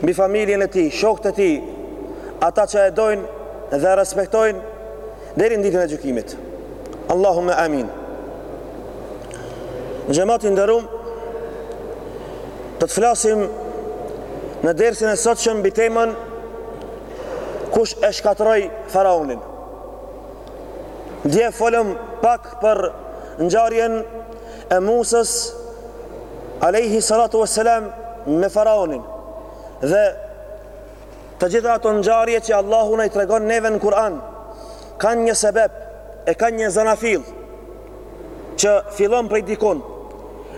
mbi familjen e tij, shokët e tij, ata që e dojnë dhe e respektojnë deri në ditën e gjykimit. Allahumma amin. Xhemat i nderum do të flasim në dersin e sotshëm mbi temën kush e shkatërroi faraonin. Dje folëm pak për ngjarjen e Musës alejhi salatu vesselam me faraonin dhe të gjitha ato ngjarje që Allahu na i tregon neve n' Kur'an kanë një sebep e kanë një zanafill që fillon prej dikun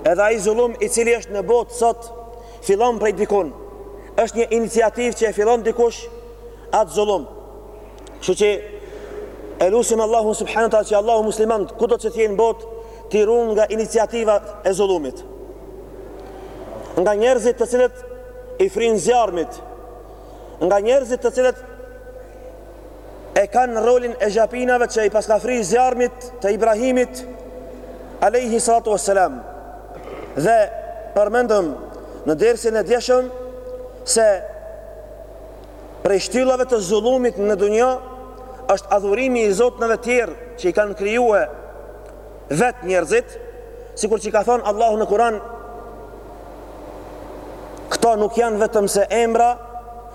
edhe ai zullum i cili është në botë sot fillon prej dikun është një iniciativë që e fillon dikush atë zullum Kështu që e lusim Allahun subhanahu taala që Allahu muslimanët kudo që të jenë n'botë t'i run nga iniciativa e zullumit. Nga njerëzit të cilët i frin zjarmit, nga njerëzit të cilët e kanë rolin e zhapinave që i paska fri zjarmit të Ibrahimit alayhi salatu wassalam. Dhe përmendëm në dersin e djeshëm se Prej shtyllave të zullumit në dunja është adhurimi i zotnave tjerë që i kanë krijue vetë njerëzit, sikur që ka thonë Allahu në Kur'an, këto nuk janë vetëm se emra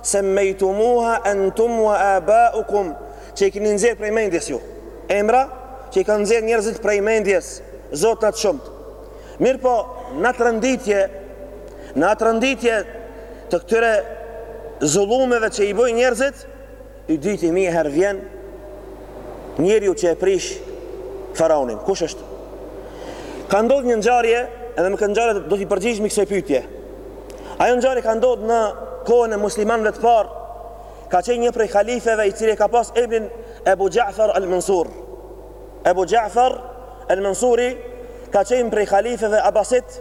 semmejtumuha entum wa abaukum që i kini nxjerrë prej mendjes ju emra që i kanë nxjerrë njerëzit prej mendjes zotnat e shumtë Mirëpo, në atë renditje, në atë renditje të këtyre zullumeve që i bëjnë njerëzit, i dyti menjëherë vjen njeriu që e prish faraonin. Kush është? Ka ndodh një ngjarje, edhe me këtë ngjarje do t'i përgjigjemi kësaj pyetje. Ajo ngjarje ka ndodh në kohën e muslimanëve të parë, ka qenë një prej halifeve i cili ka pas emrin Ebu Xha'far al-Mansur. Ebu Xha'far el-Mansuri ka qenë prej halifeve abasit,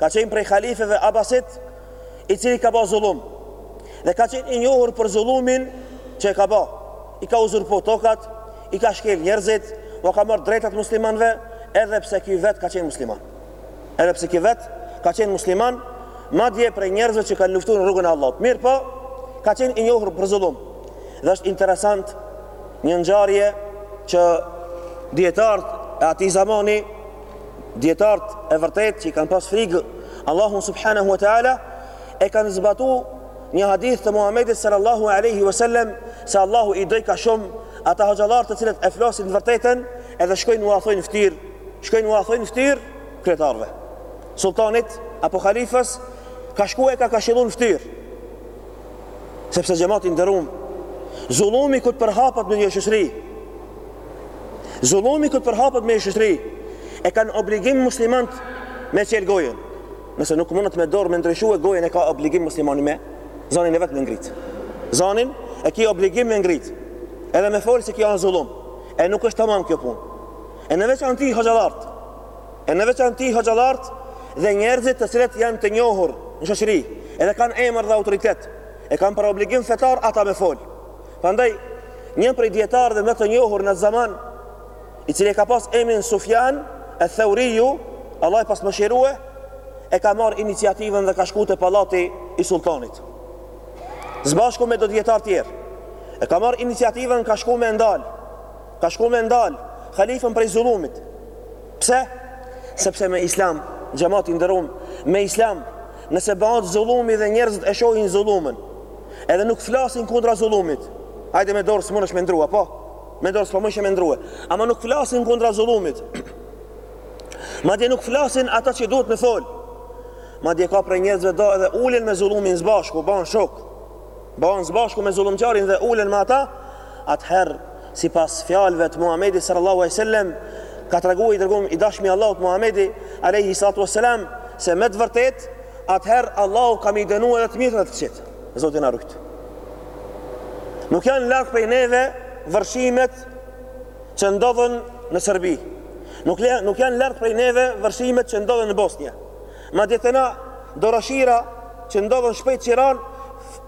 ka qenë prej halifeve abasit, i cili ka ba zullum. Dhe ka qenë i njohur për zullumin që ka ba. I ka uzurpuar tokat, i ka shkel njerëzit, u ka marrë drejtat muslimanëve, edhe pse ky vet ka qenë musliman. edhe pse ky vet ka qenë musliman, madje prej njerëzve që kanë luftuar në rrugën e Allahut. Mirpo, ka qenë i njohur për zullum. Dhe është interesant një ngjarje që dijetarët e atij zamani, dijetarët e vërtetë që i kanë pas frikë Allahut subhanahu wa taala e kanë zbatu një hadith të Muhamedit sallallahu alaihi wasallam se Allahu i dojka shumë ata hoxhallarë të cilët e flasin t'vërtetën edhe shkojnë ua thojnë n'ftyrë Shkojnë ua thojnë n'ftyr kryetarëve. Sulltanit apo halifës ka shku e ka kashillu në ftyr. Sepse xhemat i nderum. Zullumi kur të përhapet në një shoqëri. Zullumi kur të përhapet në një shoqëri e kanë obligim muslimant me çel gojën. Nëse nuk munden me dorë me ndryshue gojën e ka obligim muslimani me zanin e vet me ngrit. Zanin e ki obligim me ngrit. Edhe me fol se kjo është zullum. E nuk është tamam kjo punë. E në veçanti hoxhallarët. E në veçanti hoxhallarët dhe njerëzit të cilët janë të njohur në shoqëri, edhe kanë emër dhe autoritet, e kanë për obligim fetar ata me fol. Prandaj një prej dijetarëve më të njohur n'at zaman, i cili e ka pas emrin Sufjan eth-Theuriu, Allahu e pastë mëshirue, e ka marr iniciativën dhe ka shku te pallati i sulltanit. Zbashku me do dijetarë tjerë. E ka marr iniciativën, ka shku me e ndal. Ka shku me ndalë halifën prej zullumit Pse? Sepse në islam Xhemat i nderum Në islam Nëse bahet zullumi dhe njerëzit e shohin zullumin Edhe nuk flasin kundra zullumit Hajde me dorë s'munesh me ndrue Po me dorë s'po munesh me ndrue Ama nuk flasin kundra zullumit Madje nuk flasin ata që duhet me fol Madje ka prej njerëzve që edhe ulen me zullumin zbashku Bahen shokë bahen së bashku me zullumqarin dhe ulen me ata, atëherë sipas fjalëve të Muhamedit sallallahu alejhi wasallam ka tregue i dërgumi i dashmi i Allahut Muhamedi alejhi salatu wassalam se me të vërtet atëherë Allahu ka me i dënue edhe të mirët edhe të kqit. Zoti na rujt. Nuk janë larg prej neve vërshimet që ndodhen në Serbi. Nuk le, nuk janë larg prej neve vërshimet që ndodhen në Bosnje. Madje te na do reshje që ndodhën shpejt shiran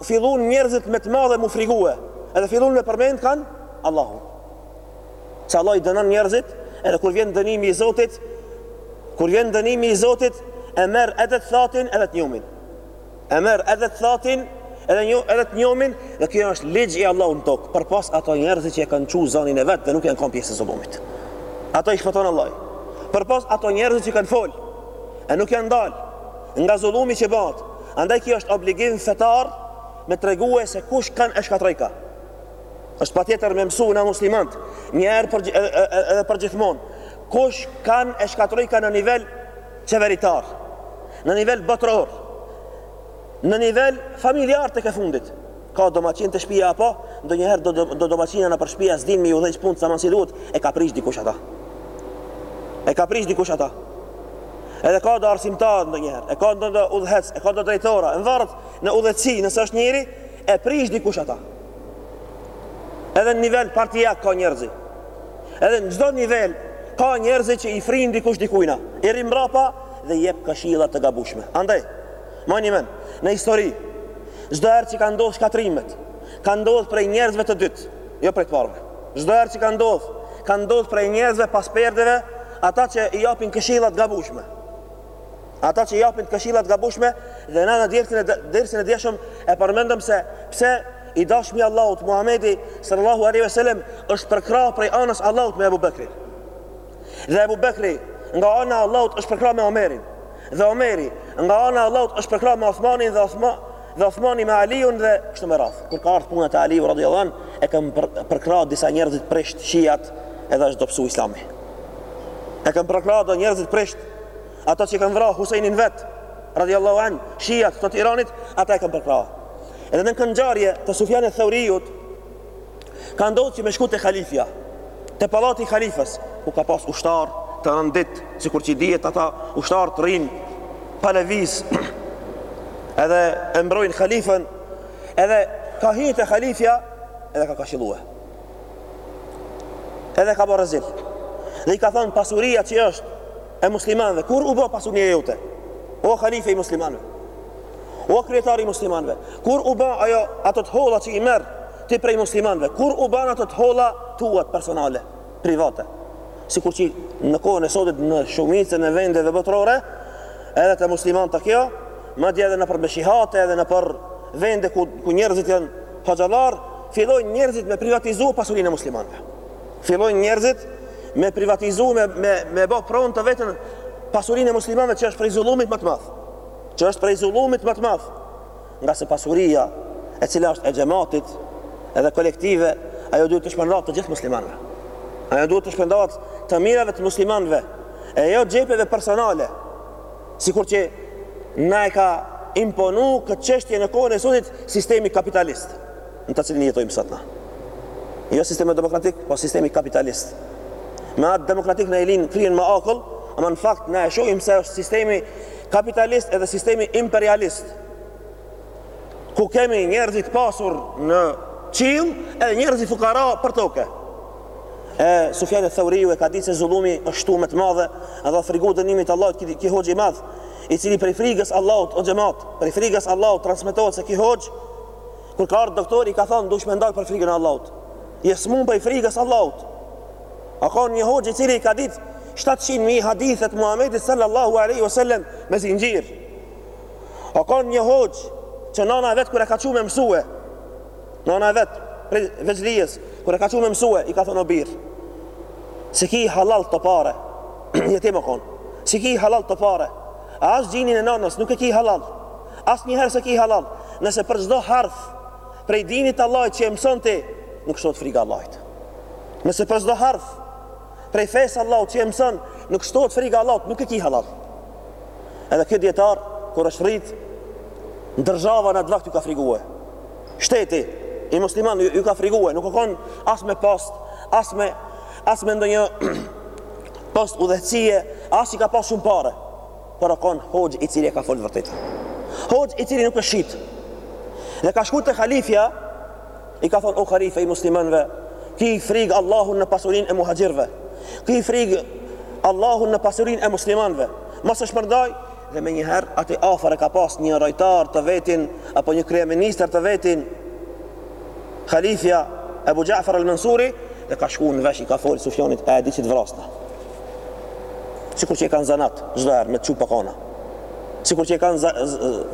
fillun njerëzit me të madhe mu frigue edhe fillun me përmend kan Allahun. Se Allahu i dënon njerëzit edhe kur vjen dënimi i Zotit, kur vjen dënimi i Zotit e merr edhe të thatin edhe të njomin. E merr edhe të thatin, edhe një edhe të njomin, dhe kjo është ligj i Allahut në tokë, përpos ato njerëzit që e kanë çu zanin e vet dhe nuk janë kanë pjesë e zullumit. Ato i shpëton Allahu. Përpos ato njerëzit që kanë fol, e nuk janë dal nga zullumi që bahet. Andaj kjo është obligim fetar me tregue se kush kan e shkatrojka. Është patjetër me mësu na muslimant, një herë për edhe për gjithmonë. Kush kan e shkatrojka në nivel qeveritar, në nivel botëror, në nivel familjar tek e fundit. Ka domaçin te shpija apo ndonjëherë do do domaçina nëpër shpija s'din me i udhëheq punët tamam si duhet, e ka prish dikush ata. E ka prish dikush ata. Edhe ka do arsimtar ndonjëherë, e ka do udhëheqës, e ka do drejtora, e varet në udhëheqësi, nëse është njeri, e prish dikush ata. Edhe në nivel partijak ka njerëzi. Edhe në çdo nivel ka njerëzi që i frin dikush dikujna. I rrin mbrapa dhe i jep këshilla të gabueshme. Andaj, mani n'men, në histori çdo herë që kanë ndodh shkatrrimet, kanë ndodh prej njerëzve të dytë, jo prej të parëve. Çdo herë që ka ndodh, ka ndodh prej njerëzve pas perdeve, ata që i japin këshillat e gabueshme. Ata që japin të këshilla të gabueshme dhe na në dersin e, dersin e djeshëm e përmendëm se pse i dashmi i Allahut Muhamedi sallallahu alejhi ve selem është përkrah prej anës Allahut me Ebu Bekrin. Dhe Ebu Bekri nga ana e Allahut është përkrah me Omerin. Dhe Omeri nga ana e Allahut është përkrah me Osmanin dhe Osman dhe Osmani me Aliun dhe kështu me radhë. Kur ka ardh puna te Aliu radhiyallahu an, e kanë përkrah disa njerëz të prisht shiat edhe është dobësu Islami. E kanë përkrah do njerëz të prisht Ata që kanë vra Husejnin vet, radhiyallahu anhu, shiat e Iranit, ata e kanë përkrah. Edhe në këtë ngjarje të Sufjan eth-Theuriut, ka ndodh që me shku te halifja, te pallati i halifës, ku ka pas ushtarë të rendit, sikur që dihet ata ushtarët rrinë pa lëviz, edhe e mbrojnë halifën, edhe ka hi te halifja, edhe e ka këshillue. edhe e ka bo rezil dhe i ka thonë pasuria që është e muslimanve kur u bo pasuria e jote o halife i muslimanve o kryetari i muslimanve kur u bo ajo ato të holla që i merr ti prej muslimanve kur u ban ato të holla tuat personale private sikur që në kohën e sotit në shumicën e vendeve botërore edhe te muslimanët kjo madje edhe nëpër meshihate edhe nëpër vende ku, ku njerëzit janë hoxhallarë Fillojnë njerëzit me privatizu pasurinë e muslimanëve. Fillojnë njerëzit me privatizu me me me bo pronë të vetën pasurinë e muslimanëve që është prej zullumit më të madh. Që është prej zullumit më të madh. Ngase pasuria e cila është e xhematit edhe kolektive, ajo duhet të shpërndahet të gjithë muslimanëve. Ajo duhet të shpërndahet të mirave të muslimanëve, e jo xhepeve personale. Sikur që na e ka imponu këtë çështje në kohën e sotit sistemi kapitalist. në të cilin jetojmë sot na. Jo sistemi demokratik, po sistemi kapitalist. Me atë demokratik na e lyjnë kryen me akull, ama n'fakt na e shohim se është sistemi kapitalist edhe sistemi imperialist. Ku kemi njerëz të pasur në qiell edhe njerëzit fukara për toke. E Sufjan eth-Theuriu e ka ditë se zullumi është shtu me të madhe, edhe iu frigu dënimit Allahut ki, ki hoxhë i madh, i cili prej frigës Allahut o xhemat, prej frigës Allahut transmetohet se ki hoxhë Kur ka ardhur doktori i ka thënë duhesh me ndal prej frikës e Allahut. Je smut prej frigës Allahut. O kon një hoxhë i cili ka ditë 700.000 hadithe të Muhamedit sallallahu alaihi wasallam me zinxhir. O kon një hoxhë që nana e vet kur e ka çu me msue, nana e vet prej veçlies kur e ka çu me msue, i ka thënë o bir. S'i ki halal ato pare. Jetim o kon. S'i ki halal ato pare. A as gjinin e nanës nuk e ki halal. Asnjëherë s'e ki halal, nëse për çdo harf prej dinit të Allahut që e mëson ti, nuk shtohet frika e Allahut. Nëse për çdo harf prej fesë së Allahut që e mëson, nuk shtohet frika e Allahut, nuk e ki halal. Edhe ky dietar kur është rrit dërzhava në atë vakt ju ka frigue. Shteti musliman ju, ju ka frigue, nuk o kon as me post, as me as me ndonjë post udhëheqësie, as qi ka pas shumë pare. Por o kon hoxhë i cili e ka folë të vërtetën. Hoxhë i cili nuk është shit. Dhe ka shku te khalifja, i ka thonë o khalife i muslimanve, kije frigë Allahun në pasurinë e muhaxhirëve, kije frigë Allahun në pasurinë e muslimanve, mos e shpërndaj, dhe menjëherë aty afër e ka pas një rojtar të vetin, apo një kryeministër të vetin, khalifja Ebu Xhafer al-Mansuri, dhe ka shku në vesh i ka folë Sufjanit e di që të vrasta. Sikur që e kanë zanat, çdo herë me të çu pakana. Sikur që e kanë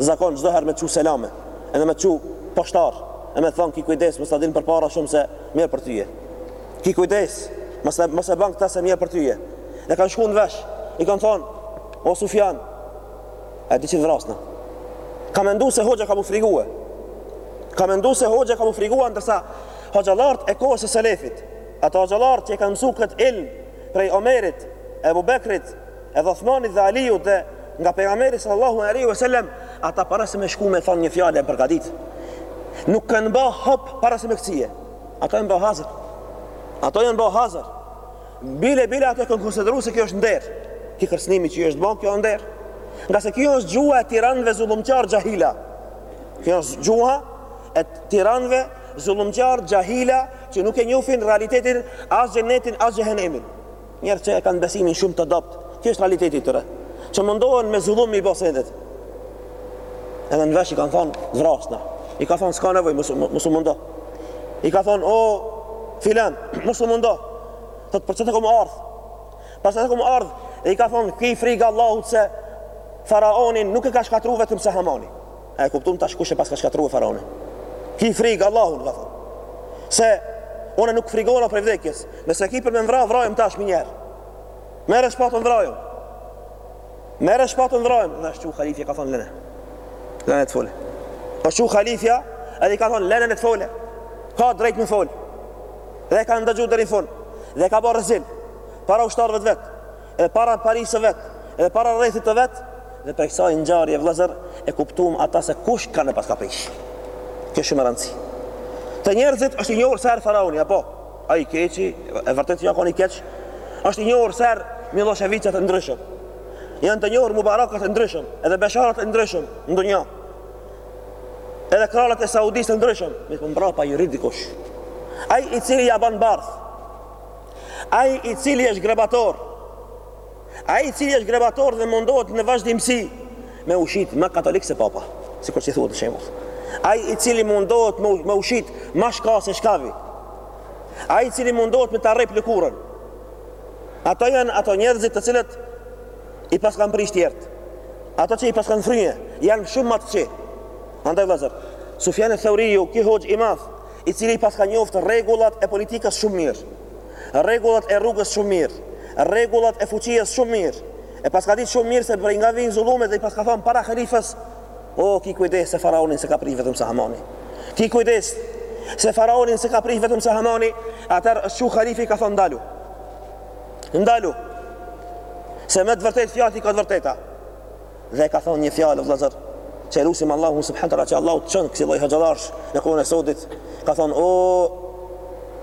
zakon çdo herë me të çu selame, edhe me të çu postar, e me t'thon ki kujdes mos dil përpara shumë se mjerë për tyje. Ki kujdes, mos e mos e bën këtë se mjerë për tyje. E kanë shkuar në vesh, i kanë thon, o Sufjan, a di që t'vrasna? Ka mendu se hoxha ka mu frigue. Ka mendu se hoxha ka mu frigue ndërsa hoxhallarët e kohës së selefit, Ata hoxhallarë që e kanë mësu këtë ilm prej Omerit, Ebu Bekrit, edhe Uthmanit dhe Aliut dhe nga Pejgamberi sallallahu alejhi ve sellem, ata para se me shku me thonë një fjalë e përgatitën, nuk kanë bë hop para se me kthie. Ata janë bë hazër. Ata janë bë hazër. Bile bile ata e kanë konsideru se kjo është nder. Ky kërcënimi që i është bë kjo është nder. Ngase kjo është gjuha e tiranëve zullumqarë xhahila Kjo është gjuha e tiranëve zullumqarë xhahila që nuk e njohin realitetin as xhenetin as xhehenemin. Njerëz që e kanë besimin shumë të dobët. Ky është realiteti i tyre. Që mundohen me zullum me i bë sendet. Edhe në vesh i kanë thonë t'vrasna. I ka thonë s'ka nevojë, mos u mundo. I ka thonë o filan, mos u mundo. Thot për qata kam ardh? Për qata kam ardh, dhe i ka thonë ki frikë Allahut se faraonin nuk e ka shkatërru vetëm se Hamani. A e kuptuam tash kush e paska shkatrrue faraonin? Ki frikë Allahun, ka thonë. Se unë nuk frigona prej vdekjes. Nëse e ki për me m'vra, vrajëm tash menjëherë. Merre shpatën vrajëm. Merre shpatën vrajëm. Dhe është që halifja ka thonë lene. Lene të folë. është që halifja edhe i ka thonë lene të folë. Ka drejt me folë. Dhe e ka ndëgju deri në fund. Dhe e ka ba rezil. Para ushtarëve të vet. Edhe para parisë së vet, edhe para rrethit të vet, dhe prej kësaj ngjarje vëllazër e kuptum ata se kush kanë e paska prish. Kjo shumë me rëndësi. Te njerëzit është i njohur se er faraoni apo ai i keqi, e vërtetë që ja kon i keq. Është i njohur se er Millosheviçat e ndryshëm. Janë të njohur Mubarakat e ndryshëm, edhe Besharat e ndryshëm në dunja. Edhe kralët e Saudisë të ndryshëm, mirëpo mbrapa ju rri dikush. Ai i cili ja ban bardh, Ai i cili është grebator, ai i cili është grebator dhe mundohet në vazhdimësi me u shit ma katolik se papa, sikur si thuhet në shembull. Ai i cili mundohet me u shit ma shka se shkavi. Ai i cili mundohet me ta rrjep lëkurën. Ato janë ato njerëzit të cilët i paskan prish tjert. Ato që i paskan fryje, janë shumë ma të kqij. Andaj vllezër, Sufjan eth-Theuriu, ky hoxhë i madh, i cili i paska njoftë rregullat e politikës shumë mirë, rregullat e rrugës shumë mirë, rregullat e fuqisë shumë mirë, e paska ditë shumë mirë se prej nga vijnë zullumet dhe i paska thonë para halifës, o, ki kujdes se faraonin s'e ka prish vetëm se Hamani, ki kujdes se faraonin s'e ka prish vetëm se Hamani, atëherë është që halifi ka thonë ndalu, ndalu, se me të vërtet fjalt i ka të vërteta, Dhe ka thonë një fjalë o vëllazër, që e lusim Allahun subhanahu teala që Allahu të çon kësi lloji hoxhallarsh në kohën e sotit, ka thonë o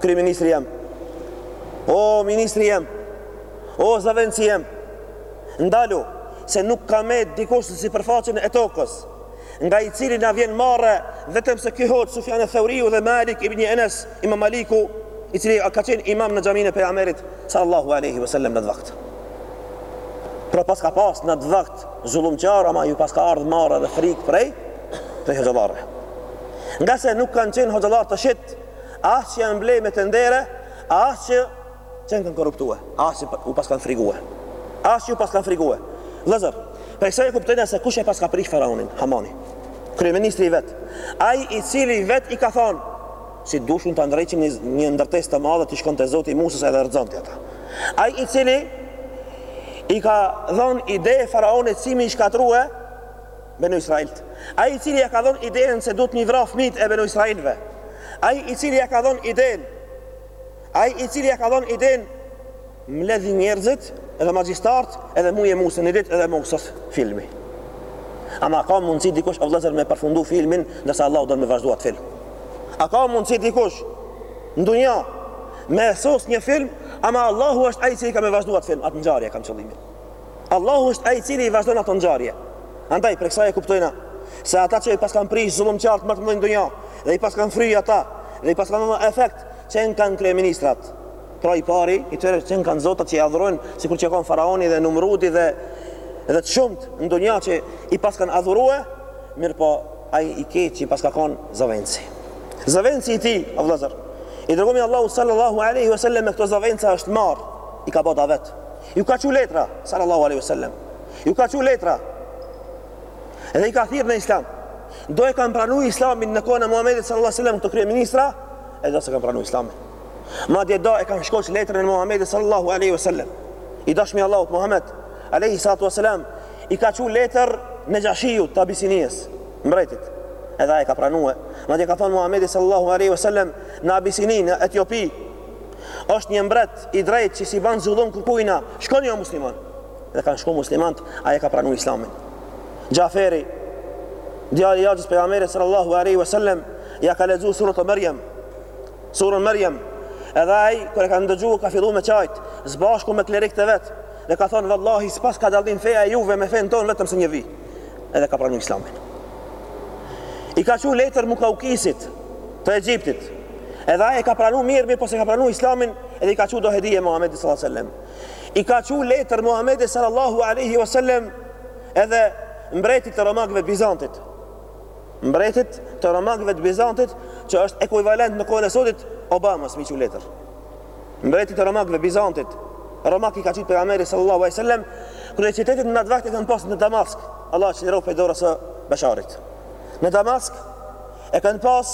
kryeministri jem, o ministri jem, o zavendsi jem, ndalu se nuk ka më dikush në sipërfaqen e tokës, nga i cili na vjen marre vetëm se ky hoxhë Sufjan eth-Theuriu dhe Malik ibn Enes, Imam Maliku, i cili ka qenë imam në xhaminë e pejgamberit sallallahu alaihi wasallam në atë vakt. Pra paska pas në atë vakt zullumqarë, ama ju paska ardhë marre dhe frigë prej, prej hoxhallarëve. Ngase nuk kanë qenë hoxhallarë të shit, as që janë ble me tendere, as që qenkan korruptue, as që u paskan frigue. As që u paskan frigue. Vllezër, prej kësaj e kuptojna se kush e paska prish faraonin, Hamani, kryeministri i vet, ai i cili vetë i ka thonë, Se duhen ta ndreqim një, një ndërtesë të madhe të shkojnë te Zoti i Musës edhe ta rrëzojnë ata. Ai i cili i ka dhonë ide faraonit si me i shkatrrue Benu Israilt. Ai i cili ja ka dhonë idenë se duhet me i vra fmijt e Benu Israilve. Ai i cili ja ka dhonë idenë Ai i cili ja ka dhon idenë mledhi njerëzit edhe magjistart edhe muje Musën n'dit edhe m'u sos filmi. Ama ka mundësi dikush o vllezër me përfundu filmin ndërsa Allahu don me vazhdu atë film. A ka mundësi dikush në dunja me sos një film ama Allahu është ai cili ka me vazhdu atë film atë ngjarje kam qëllimin. Allahu është ai cili i vazhdu në atë nxarje. Andaj prej kësaj e kuptojna se ata që i paskan prish zullumqarët më të mëdhenj n'dunja dhe i paskan fry ata dhe i paskan në efekt që n'kanë kryeministrat, pra i pari i tyre qenkan zotat që i adhurojnë sikur që kon faraoni dhe Numrudi dhe dhe të shumt në dunja që i paskan adhurue, mirëpo ai i keq që i paska kon zavenci. Zavenci i tij, o vëllazër, i dërgumi Allahut sallallahu alaihi wasallam me këto zavenca është marr, i ka bota vet. Ju ka çu letra sallallahu alaihi wasallam. Ju ka çu letra. Edhe i ka thirr në Islam. Do e kanë pranu islamin në kohën e Muhammedit sallallahu sallam këto kryeministra, e do s'e kanë pranu islamin. Madje do e kanë shkoq letrën e Muhammedit sallallahu aleyhi sallam. I dashmi Allahut Muhammed, aleyhi sallatu sallam, i ka çu letër Negjashiut të Abisinisë, mbretit. Edhe e ka pranue. Madje ka thonë Muhammedi sallallahu aleyhi sallam, në Abisini, në Etiopi, është një mbret i drejt që s'i ban zullum kurkujna, shkoni o musliman. dhe kanë shku muslimant, ai e ka pranu islamin. Xhaferi, djali i axhës pejgamberit sallallahu alaihi wasallam ja ka lexu suretu Merjem surën Merjem edhe ai kur e ka ndëgju ka fillu me qajt zbashku me klerikët e vet dhe ka thonë vallahi s'paska dallim feja e juve me fen ton vetëm se një vi edhe ka pranu islamin i ka çu letër Mukaukisit të Egjiptit edhe ai e ka pranu mirë mirëpo s'e ka pranu islamin edhe i ka çu do hedije Muhamedit sallallahu alaihi wasallam i ka çu letër Muhamedi sallallahu alaihi wasallam edhe mbretit të romakëve të Bizantit. Mbretit të romakëve të Bizantit, që është ekuivalent në kohën e sotit Obamas me çu letër. Mbretit të romakëve të Bizantit, romak i ka çu pejgamberi sallallahu alaihi wasallam, kryeqytetin në atë vakt e kanë pas në Damask. Allah çliroje prej dorës së Basharit. Në Damask e kanë pas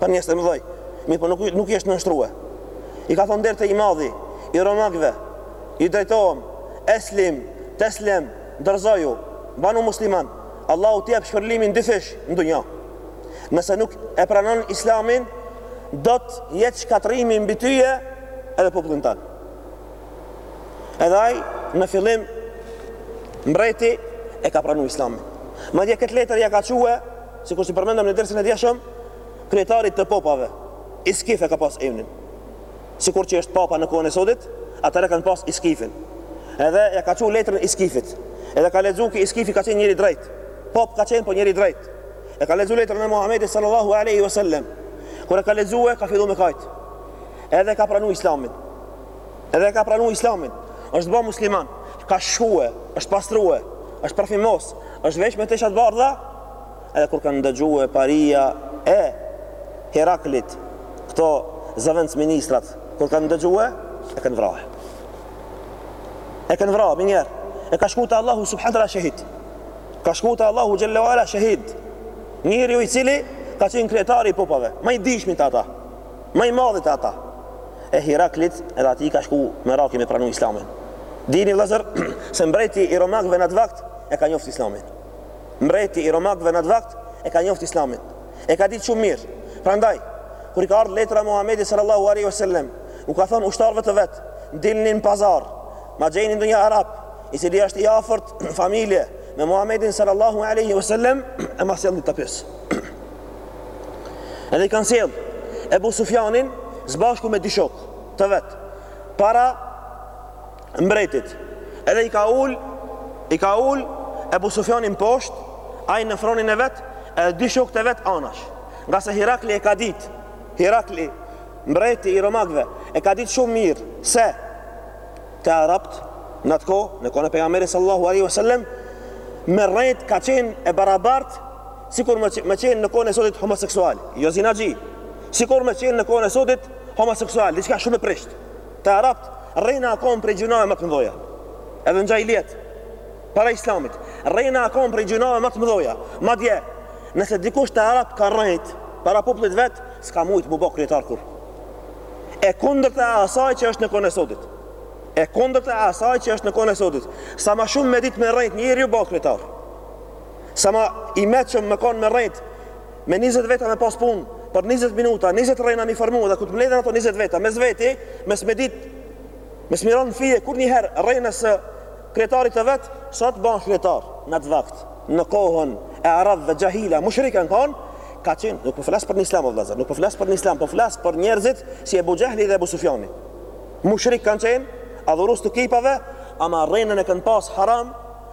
për njerëz të mëdhej, mirëpo nuk nuk i është nënshtrua. I ka thonë deri te i madhi i romakëve, i drejtohem, eslim, teslem, dorëzoju, banu musliman. Allahu të jep shpërblimin dyfish në dunja. Nëse nuk e pranon Islamin, do të jetë shkatërrimi mbi tyje edhe popullin tan. Edhe ai në fillim mbreti e ka pranuar Islamin. Madje këtë letër ja ka çue Sikur që përmendëm në dersin e djeshëm, kryetarit të popave, Iskif e ka pas emnin. Sikur që është papa në kohën e sotit, atëherë kanë pas Iskifin. Edhe ja ka çu letrën Iskifit. Edhe e ka lexu. Iskifi ka qenë njeri i drejtë. Pop ka qenë po njeri i drejtë. E ka lexu letrën e Muhamedit sallallahu alaihi wasallam. Kur e ka lexue, ka fillu me kajt. Edhe ka pranu Islamin. Edhe e ka pranu islamin është bo musliman Ka shkue, është pastrue është parfimos është vesh me tesha të bardha Edhe kur kanë dëgjue paria e Heraklit Këto zëvendësministrat Kur kanë dëgjue e kanë vra E kanë vra, menjëherë E ka shku te Allahu subhanehu teala shehid Ka shku te Allahu xhelle ve ala shehid Njeriu i cili ka qenë kryetari i popave Ma i dijshmi te ata Ma i madhi te ata. E Hiraklit edhe atij i ka shku meraki me pranu Islamin. Dini vëllezër se mbreti i romakëve në atë vakt e ka njoftë Islamin. Mbreti i romakëve në atë vakt e ka njoftë Islamin. E ka ditë shumë mirë. Prandaj kur i ka ardhë letra e Muhamedit sallallahu alaihi wasallam, u ka thënë ushtarëve të vet, dilni në pazar, ma gjeni ndonjë arab, i cili është i afërt familje me Muhamedin sallallahu alaihi wasallam, e ma sjellni ta pyes. Edhe i kanë sjell Ebu Sufjanin së bashku me dy shokët e vet. Para mbretit. Edhe i ka ul, i ka ul Ebu Sufjanin poshtë, ai në fronin e vet, edhe dy shokët e vet anash. Ngase Hirakli e ka dit, Hirakli mbreti i romakëve e ka dit shumë mirë se te arabët në atë kohë, në kohën e pejgamberit sallallahu alaihi wasallam, me rrejt ka qenë e barabartë Sikur me qenë në kohën e sotit homoseksual, jo zinaxhi. Sikur me qenë në kohën e sotit homoseksual, diçka shumë e prisht. Te arabët rrena ka kon prej gjynaheve ma të mëdhaja. Edhe në xhahilijet, para islamit, rrena ka kon prej gjynaheve ma të mëdhaja. Madje, nëse dikush te arabët ka rrejt para popullit të vet, s'ka mujt m'u bo kryetar kurrë. E kundërta e asaj që është në kohën e sotit. E kundërta e asaj që është në kohën e sotit. Sa ma shumë me ditë me rrejt njeriu bohet kryetar. Sa ma i mençëm me konë me rrejt Me 20 veta me pas pun Për 20 minuta, 20 rrena me i formu Edhe kur të mbledhen ato 20 veta Mes veti, mos me dit Mos me i ra në fije Kurrnjëherë rrenës së kryetarit të vet Sot ban kryetar Në atë vakt Në kohën e arabëve xhahila Mushrika kanë konë Ka qenë Nuk po flas për në islam o vllazër Nuk po flas për në islam Po flas për njerëzit Si Ebu Xhehli dhe Ebu Sufjani Mushrik kanë qenë Adhurues të kipave Ama rrenën e kanë pas haram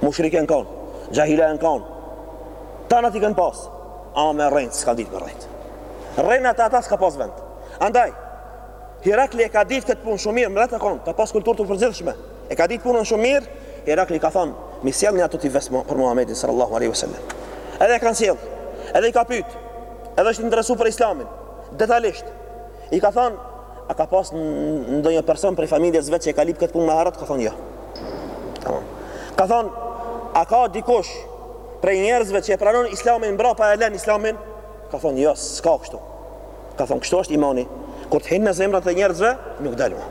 Mushrikë jan kanë, xhahila janë kanë. Tana t'i kanë pas, ama me rrejtë, s'ka ditë me rrejtë. Rrena te ata s'ka pas vend. Andaj, Hirakli e ka ditë këtë punë shumë mirë, mretë e kanë, ka pas kulturë të përgjithshme. E ka ditë punën shumë mirë, Hirakli ka thonë, m'i sjellni ato t'i ves për Muhammedin sallallahu aleyhi sallam. Edhe i kanë sjellë, edhe i ka pytë, edhe është interesu për islamin, detalisht. I ka thonë, A ka pas ndonjë person prej familjes vetë që e ka lip këtë punë më herët? Ka thonë jo. Ka thonë, a ka dikush prej njerëzve që e pranon islamin mbrapa e len islamin? Ka thonë, jo, s'ka kështu. Ka thonë, kështu është imani. Kur të hinë në zemrat e njerëzve, nuk delë më.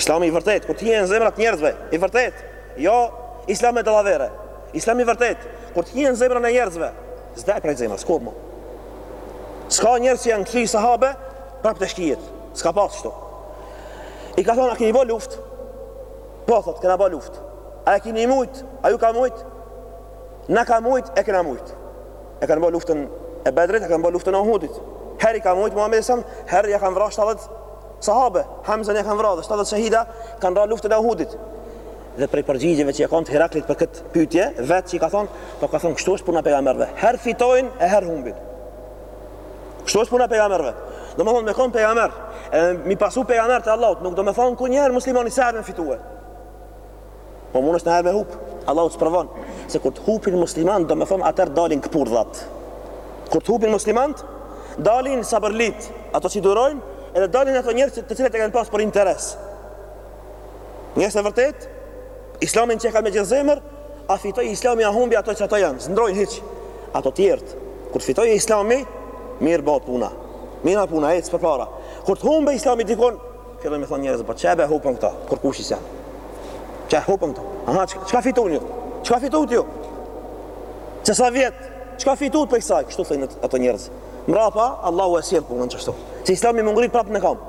Islami i vërtet, kur të hinë në zemrat e njerëzve, i vërtet, jo, islami dallavere. Islami i vërtet, kur të hinë në zemrat e njerëzve, S'del prej zemrës kurr mo. S'ka njerëz që janë kthy sahabe, prap te shkijet. S'ka pas kështu. I ka thonë, a kini bo luft? Po, thotë, kena bo luft. A e kini mujt? A ju ka mujt? Na ka mujt, e kena mujt. E kanë bo luftën e bedrit, e kanë bo luftën e Uhudit. Herë i ka mujt, Muhammedi a.s., herë ja kanë vra 70 sahabe. Hamzën ja kanë vra dhe 70 shahida, kanë ra n'luftën e Uhudit. Dhe prej përgjigjeve që i kanë t'Heraklit për këtë pyetje, vetë që i ka thonë, po ka thonë kështu është puna e pejgamberëve. Herë fitojnë e herë humbin. Kështu është puna e pejgamberëve. Domethënë me kon pejgamber, e me pasu pejgamberin të Allahut, nuk do me thonë kur një herë muslimani sa herë me fitue. Po mund edhe naj herë me hup. Allahu t'sprovon se kur të hupin muslimant, domethonë atëherë dalin këpurdhat. Kur të hupin muslimant, dalin sabërlit, ato që durojnë, edhe dalin ato njerëz të cilët e kanë pas për interes. Njerëz të vërtet, Islamin që e kanë me gjithë zemër, a fitoj Islami a humbi ato që ato janë, s'ndrrojnë hiç. Ato t'tjertë, kur t'fitoje Islami, mirë bo puna. Mirë puna, ec përpara. Kur të humbe Islami dikon, fillojn me thonë njerëz, po qe be hupën këta, kurrkush s'jan. Qe hupën këta. Aha, çë, çka fitut ju? Çka fitut ju? Qe sa vjetë? Çka fitut prej kësaj? Kështu thojnë ato njerëz. Mrapa, Allahu e sjellë punën qashtu. Se Islami m'u ngritë prapë në kamë.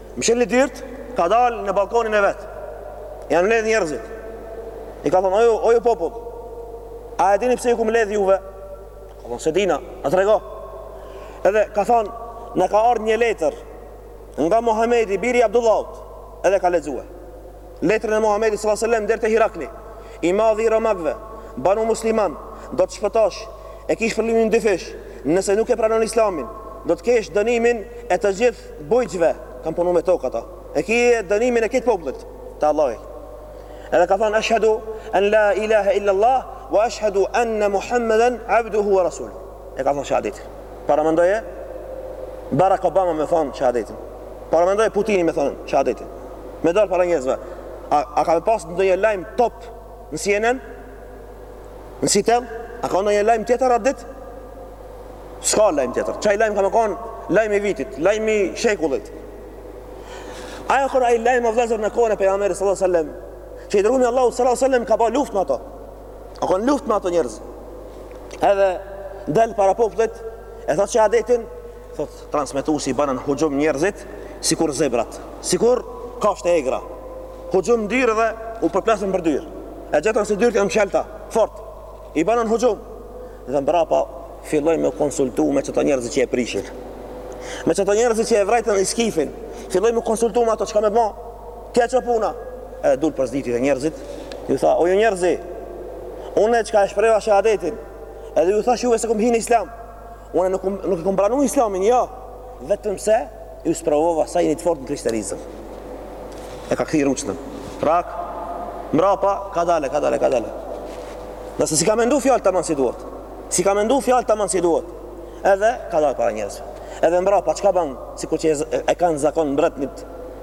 Msheli dyrt ka dalë në balkonin e vet. Janë mbledh njerëzit. I ka thonë, o ju, o ju popull, a e dini pse ju kom mbledh juve? Ka thonë, s'e dina, a trego. Edhe ka thonë, na ka ardhë një letër nga Muhamedi, biri i Abdullahut, edhe ka lexue. Letrën e Muhamedit sallallahu alejhi ve sellem deri te Hirakli, i madhi i romakëve, Banu musliman, do të shpëtosh, e ki shpërblimin dyfish, nëse nuk e pranon Islamin, do të kesh dënimin e të gjithë bujqve, kanë punu me tokë ata, e ki dënimin e krejt popullit te Allahi. Edhe ka thonë, Eshhedu en la ilahe illallah, wa eshhedu enne Muhammeden abduhu wa rasuluhu. E ka thonë shahadetin. Paramendoje Barack Obama me thonë shahadetin. Paramendoje Putini me thonë shahadetin. Me dalë para njerzve. A, a ka me pas ndonjë lajm top në CNN? Në Sitel? A ka ndonjë lajm tjetër atë ditë? S'ka lajm tjetër. Qaj lajm ka me konë lajm i vitit, lajm i shekullit. Aj a konë ai lajm o vllezër në kohën e pejgamberit sallallahu sallam, që i dërgumi i Allahut sallallahu sallam ka ba luftë me ato. A kon luftë me ato njerëz. Edhe del para popullit e thot shahadetin, thot transmetuesi i banën huxhum njerëzit sikur zebrat, sikur kafshët e egra. Huxhum dyrve u përplasën për dyr. E gjetën se dyrt janë mshelta, fort. I banën huxhum. Dhe mbrapa filloi me konsultu me qato njerëzit që e prishin. Me qato njerëzit që e vrejtën Iskifin, filloi me konsultu me ato çka me bo. Keq o puna! Edhe dul për s'dyti te njerëzit, ju tha, o ju njerëzi, une çka e shpreha shahadetin, edhe ju thash juve se kom hi në islam, une nuk, nuk e kom pranu islamin, jo, vetëm se ju sprovova sa jeni të fort në krishterizëm. E ka kthy rrugën prap, mrapa, kadale, kadale, kadale. Ndoshta s'i ka mendu fjalët taman si duhet. S'i ka mendu fjalët taman si duhet. Edhe, ka dalë para njerëzve. Edhe mrapa, çka ban, sikur që e, e kanë zakon mbretnit,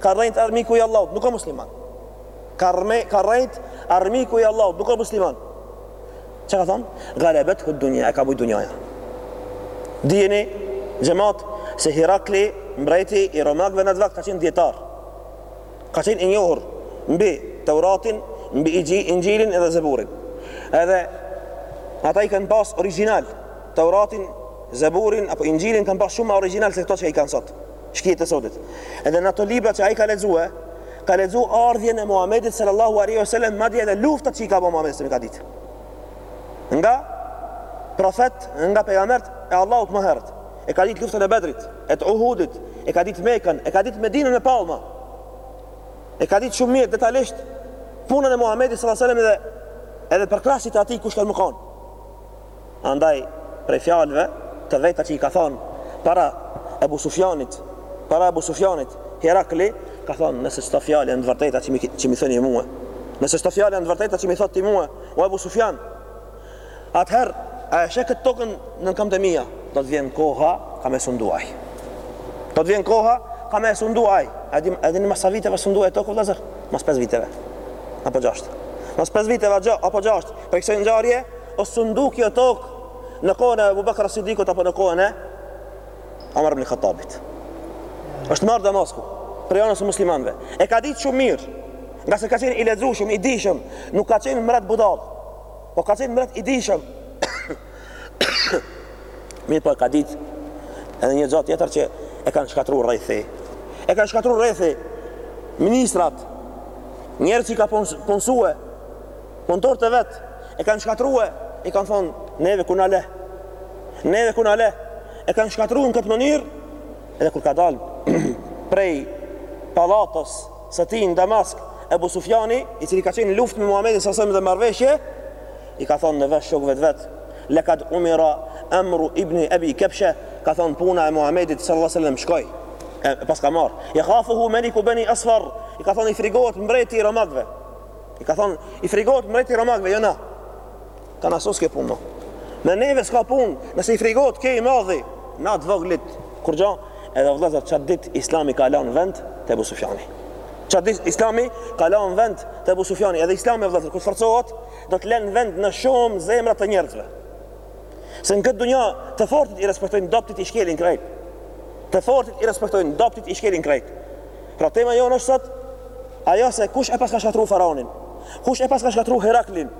Ka rrejt armiku i Allahut, nuk o musliman. Ka rrejt, ka rrejt armiku i Allahut, nuk o musliman. Çka ka thonë? Galebet këtë dunja, e ka bujt dunjaja. Dijeni, xhemat, se Hirakli, mbreti i Romakve n'at vakt, ka qenë dijetar. Ka qenë i njohur, mbi Teuratin, mbi Inxhilin edhe Zeburin. Edhe, ata i kanë pas origjinal, Teuratin, Zeburin, apo Inxhilin kanë pas shumë origjinal se këto që i kanë sot. shkijet e sodit. Edhe në ato libra që ai ka lexue, ka lexu ardhjen e Muhamedit sallallahu alaihi wasallam, madje edhe luftat që i ka ba Muhamedi i ka ditë. Nga profetët, nga pejgamberët e Allahut ma herët. E ka ditë luftën e Bedrit, e të Uhudit, e ka ditë Mekën, e ka ditë Medinën e palmave. E ka ditë shumë mirë detajisht punën e Muhamedit sallallahu alaihi wasallam edhe edhe përkrahësit e atij kush kanë me kanë. Andaj, prej fjalëve të veta që i ka thonë para Ebu Sufjanit, para Ebu Sufjanit, Herakli, ka thonë, nëse këto fjalë janë të vërteta që m'i, që m'i tho ti mua, nëse këto fjalë janë të vërteta që m'i tho ti mua, o Ebu Sufjan, atëherë, a e sheh këtë tokën nën kambët e mia, do të vjen koha, ka me sundu aj. Do të vjen koha, ka me sundu aj. A di, a di mas sa viteve u sundu ajo tokë, vëllezër? Mas 5 viteve, apo 6. Mas 5 viteve, apo 6, prej kësaj ngjarje, O sundu kjo tokë në kohën e Abu Bakr as-Sidikut apo në kohën e Omar ibn Khattabit. Është marrë Damasku prej anës së muslimanëve. E ka ditë shumë mirë, nga se ka qenë i lexueshëm, i dijshëm, nuk ka qenë mret budall. Po ka qenë mret i dijshëm. Mirëpo e ka ditë edhe një gja tjetër që e kanë shkatru rrethi. E kanë shkatru rrethi ministrat, njerëz që i ka punsue, Punëtorët e vet e kanë shkatërrue, i kanë thonë neve ku na le. Neve ku na le. E kanë shkatërruar në këtë mënyrë edhe kur ka dalë prej palatos së tij në Damask Ebu Sufjani, i cili ka qenë në luftë me Muhamedin sallallahu alajhi wasallam dhe marrveshje, i ka thonë në vesh shokëve të vet, "Lekad umira amru ibn Abi Kabsha", ka thonë puna e Muhamedit sallallahu alajhi wasallam shkoi. E paska marr. Ya khafuhu maliku bani asfar, i ka thonë i frigohet mbreti i romakëve. I ka thonë, i frigot mreti i romakve, jo na. Ka në asos ke punë, po. Në neve s'ka punë, nëse i frigot ky i madhi, na të voglit kurgjo, edhe vëllëzër, qatë dit islami ka lanë vend te Ebu Sufjani. Qatë dit islami ka lanë vend te Ebu Sufjani. Edhe islami, vëllëzër, kur forcohet, do të lenë vend në shumë zemra të njerëzve. Se në këtë dunja, të fortit i respektojnë dobtit i shkelin krejt. Të fortit i respektojnë dobtit i shkelin krejt. Pra tema jonë është sot ajo se kush e paska shkatrur faraonin, kush e paska shkatrur Heraklin.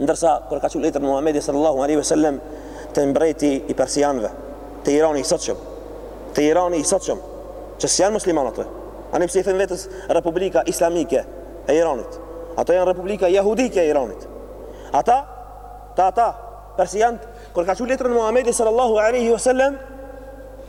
Ndërsa kur ka çu letrën Muhamedi sallallahu alaihi wasallam te mbreti i persianëve, te Irani i sotshëm, te Irani i sotshëm, që s'janë muslimanë ato. Ani pse i thonë vetes Republika Islamike e Iranit. Ato janë Republika Jahudike e Iranit. Ata, te ata, persianët, kur ka çu letrën Muhamedi sallallahu alaihi wasallam,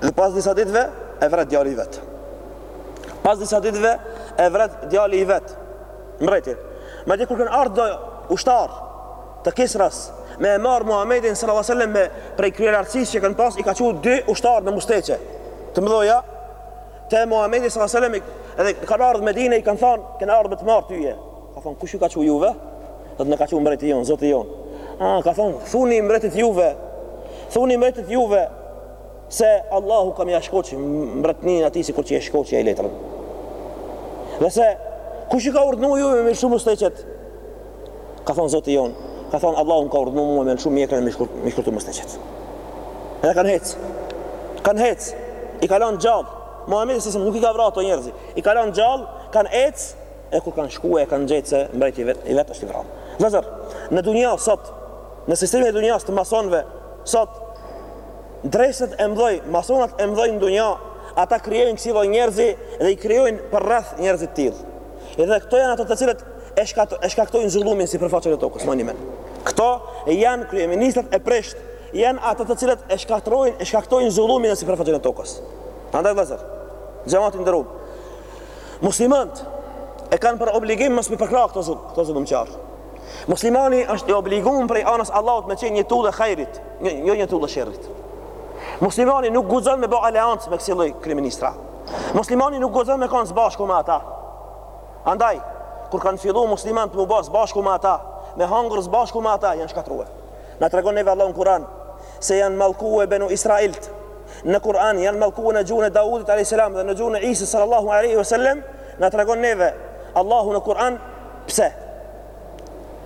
Dhe pas disa ditëve e vret djali i vet. Pas disa ditëve e vret djali i vet. Mbretin. Madje kur kanë ardhë do ushtar të Kisras me e marrë Muhammedin sallallahu alejhi ve sellem prej kryelartësisë që kanë pas i ka qu dy ushtar me musteqe të mdhoja Te Muhamedi sallallahu alejhi ve sellem edhe kanë ardhur në Medinë i kanë thënë, kem ardh me të marrë tyje. Ka thënë, kush ju ka çu juve? Na ka çu mbreti jon, Zoti jon. Ah, ka thënë, thuni mbretit juve, thuni mbretit juve se Allahu ka me ja shkoq mbretnin atij sikur që e shkoqi ai letrën. Dhe se kush ju ka urdhëruar ju me i lëshu musteqet? Ka thonë Zoti jonë, ka thonë Allahu më ka urdhëruar mua me lëshu mjekrën e me shkurtu musteqet. Edhe kanë hec. Kanë hec. I ka lënë gjallë. Muhamedi s.a.s. nuk i ka vrarë ato njerëz. I ka lënë gjallë, kanë ec e kur kanë shkuar e kanë gjetë se mbreti i vet është i vrarë. Vllazër, në dunja sot, në sistemin e dunjas të masonëve, sot dreqet e mëdhoj, masonat e mëdhoj në dunja, ata krijojnë kësi lloj njerëzi dhe i krijojnë përrreth njerëz të tillë. Edhe këto janë ata të cilët e shkaktojnë e shkaktojnë zullumin në sipërfaqe të tokës, mani men. Këto janë kryeministrat e prishtë, janë ata të cilët e shkaktojnë e shkaktojnë zullumin në sipërfaqe të tokës. Andaj vëllazër, xhemat i nderum. Muslimanët e kanë për obligim mos mi përkrah këto zull, këto zullumçar. Muslimani është i obliguar prej anës Allahut me qenë një tullë e hajrit, jo një tullë e sherrit. Muslimani nuk guxon me bo aleancë me kësi lloj kryeministra. Muslimani nuk guxon me kanë zbashku me ata. Andaj, kur kanë fillu muslimant me u ba zbashku me ata, me hangër zbashku me ata, janë shkatrue. Na tregon neve Allahu në Kur'an, se janë mallkue benu Israilt. Në Kur'an janë mallkue në gjuhën e Daudit a.s. dhe në gjuhën e Isa sallallahu a.s. Na tregon neve Allahu në Kur'an, pse?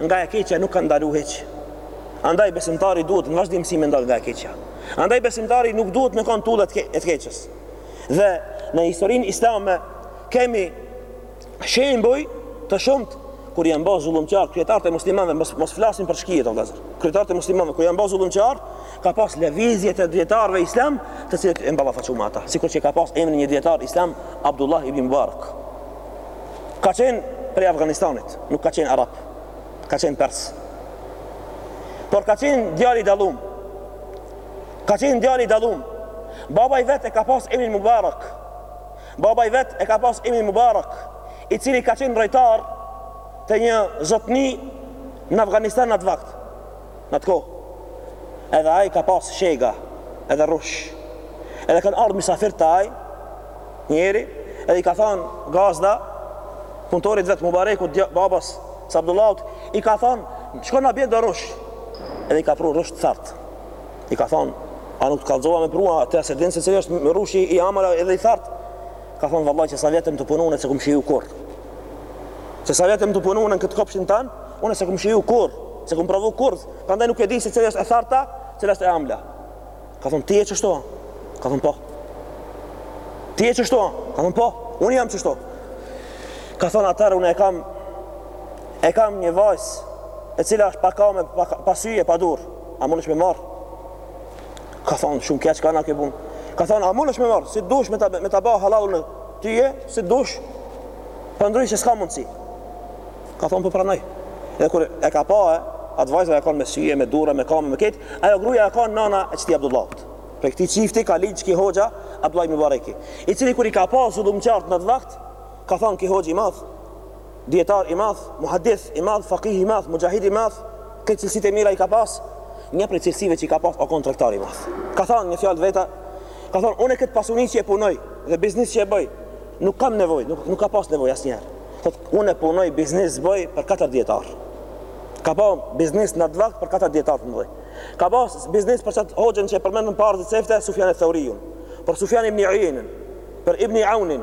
Nga e keqja nuk kanë ndalu hiç. Andaj besimtari duhet në vazhdimësi me ndal nga e keqja. Andaj besimtari nuk duhet me kon tullë e të keqës. Dhe në historinë islame kemi shembuj të shumtë kur janë bo zullumqar kryetarët e muslimanëve mos mos flasin për shkijet o vëllazër. Kryetarët e muslimanëve kur janë ba zullumqar ka pas lëvizje të dietarëve islam të cilët u ballafaquan me ta. Sikur që ka pas emrin një dietar islam Abdullah ibn Mubarak. Ka qenë prej Afganistanit, nuk ka qenë arab, ka qenë pers. Por ka qenë djalë i dallum. Ka qenë djalë i dallum. Baba i vet e ka pas emrin Mubarak. Baba i vet e ka pas emrin Mubarak, i cili ka qenë rojtar te një zotni në Afganistan në atë vakt. Në atë kohë edhe ai ka pasë shega edhe rrush. Edhe kanë ardhë misafir te ai njeri, edhe i ka thonë gazda, punëtorit vet Mubarekut, babës së Abdullahut, i ka thonë, shko na bjen do rrush? Edhe i ka pru rrush të thartë. I ka thonë, a nuk të kalzova me pru, a ti s'e din se cili është rrushi i amël a edhe i thartë? Ka thonë, vallahi qe sa vjet jam tu punu, unë s'e kum shiju kurrë. Se sa vjet jam tu punu në këtë kopshtin tan, unë s'e kum shiju kurrë, s'e kum provu kurrë, prandaj nuk e di se cila është e tharta, cila është e amla. Ka thonë, ti je qështu, ka thonë po. Ti je qështu, ka thonë po, unë jam qështu. Ka thonë atëherë, unë e kam, e kam një vajzë, e cila është pa kamë, pa, pa sy e pa durë, a mundesh me marë? Ka thonë, shumë keq ka kanë kjo punë. Ka thonë, a mundesh me marrë, nëse dush me ta, me ta ba hallall, në, Ti nëse dush, por ndryshe s'ka mundësi. Ka thonë për po pranoj. Dhe kur e ka pa e, atë vajzë e kanë me sy e, me dure, me kamë, me ketë, ajo gruja e kanë nana e qëti Abdullahut. Prej këtij çifti ka lind ki hoxha Abdullahi Mubareki. I cili kur i ka pa zullumqartë n'at vakt, ka thonë ki hoxhë i madh, Dijetar i madh, muhadith i madh, fakih i madh, muxhahid i madh, këtë cilësitë e mira i ka pas, një prej cilësive që i ka pas o kon tregtar i madh. Ka thënë një fjalë veta, ka thënë unë këtë pasuni që e punoj dhe biznes që e bëj, nuk kam nevojë, nuk nuk ka pas nevojë asnjëherë. Thot unë punoj biznes bëj për katër dijetar. Ka ba biznes në atë vakt për katër dijetarë të mëdhenj. Ka ba biznes për çat hoxhën që e përmendëm para të cefte Sufjan e Thauriun, për Sufjan ibn Ujejnen, për Ibn Aunin,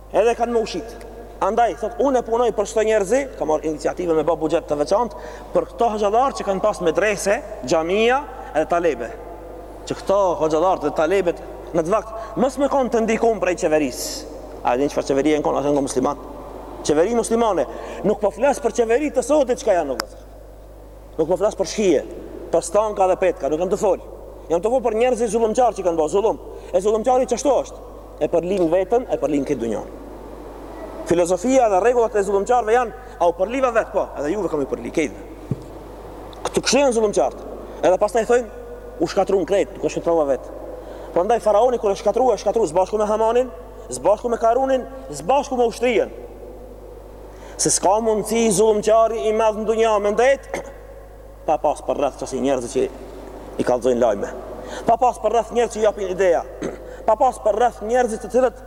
Edhe kanë me u shit. Andaj, thot, unë e punoj për kto njerëz, ka marrë iniciative me ba buxhet të veçantë, për këto hoxhallarë që kanë pas medrese, xhamia edhe talebe. Që këto hoxhallarë dhe talebet në atë vakt, mos me konë të ndikum prej qeverisë. A e din çfarë qeverie n'kon, a e ngo musliman? Qeveri muslimane, nuk po flas për qeveri të sotit çka janë në vëzër. Nuk po flas për shkije, për stanka dhe petka, nuk jam tu fol. Jam tu fol për njerëzit zullumqarë që kanë bërë zullum. E zullumqari çashtu është. E përlin veten, e përlin këtë dunjan. Filozofia dhe rregullat e zullumqarëve janë a u përliva vet, po, edhe juve kam me u përli krejtve. Këtu kështu janë zullumqarët. Edhe pastaj thonë u shkatrun krejt, nuk e shkatrova vet. Prandaj faraoni kur e shkatrua, e shkatrua së bashku me Hamanin, së bashku me Karunin, së bashku me ushtrinë. Se s'ka mundësi zullumqari i madh në dunja me ndajt, pa pas përreth çasi njerëz që i kallzojnë lajme. Pa pas përreth njerëz që i japin ideja. Pa pas përreth njerëz të cilët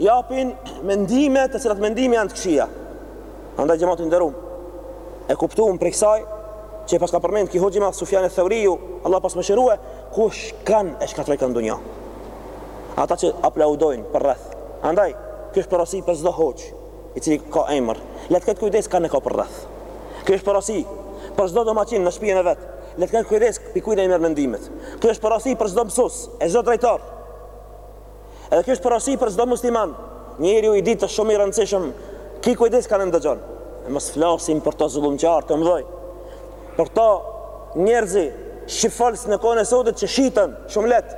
i japin mendime të cilat mendime janë të kqija. Andaj xhemat i nderum. E kuptum prej kësaj që paska përmend ki hoxhë i madh Sufjan e Theuriju, Allahu pastë mëshirue, kush kan e shkatrojkan dunja. Ata që aplaudojnë përreth. Andaj, kjo është porosi për çdo hoxhë. i cili ka emër, le të ketë kujdes kan e ka përreth. Kjo është porosi për çdo domaçin në shtëpinë e vet. Le të ketë kujdes pi kujt i merr mendimet. Kjo është porosi për çdo mësues, e çdo drejtor. Edhe kjo është porosi për çdo musliman. Njeriu i ditës shumë i rëndësishëm, ki kujdes kan e ndëgjon. E mos flasim për to zullumqarë të mëdhoj. Për to njerëz fals në kohën e sotit që shiten shumë leht,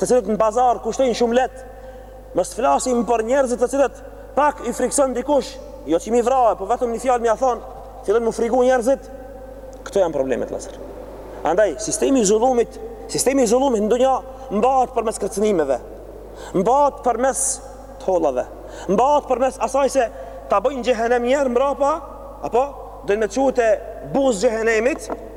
të cilët në pazar kushtojnë shumë leht, Mos flasim për njerëzit të cilët pak i frikson dikush, jo që me i vra, po vetëm një fjalë me ia thonë, fillon me u frigu njerëzit, këto janë problemet vllazër. Andaj, sistemi i zullumit, sistemi i zullumit në dunja, mbahet përmes kërcënimeve, mbahet përmes të hollave, mbahet përmes asaj se ta bëjnë xhehenem njerë mrapa, apo, do me çu te buzë xhehenemit,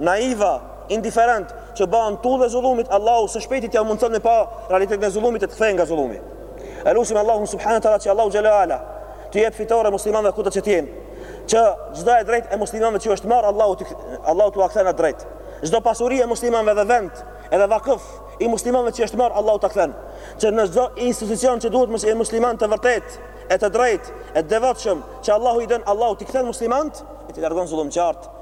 naiva, indiferent, që bahen tullë e zullumit, Allahu së shpejti t'ja mundëson me pa realitetin e zullumit e të kthehen nga zullumi. E lusim Allahun subhanehu teala që Allahu xhele ala, t'u jep fitore muslimanve kudo që t'jenë, që çdo e drejt e muslimanve që ju është marrë, Allahu t'u Allahu t'ua kthen atë drejt. Çdo pasuri e muslimanve edhe vend, edhe vakëf i muslimanve që ju është marrë, Allahu t'ua kthen. Që në çdo institucion që duhet musliman të vërtet, e të drejt, e të devotshëm, që Allahu i don, Allahu t'i kthen muslimant, e t'i largon zullumqartë,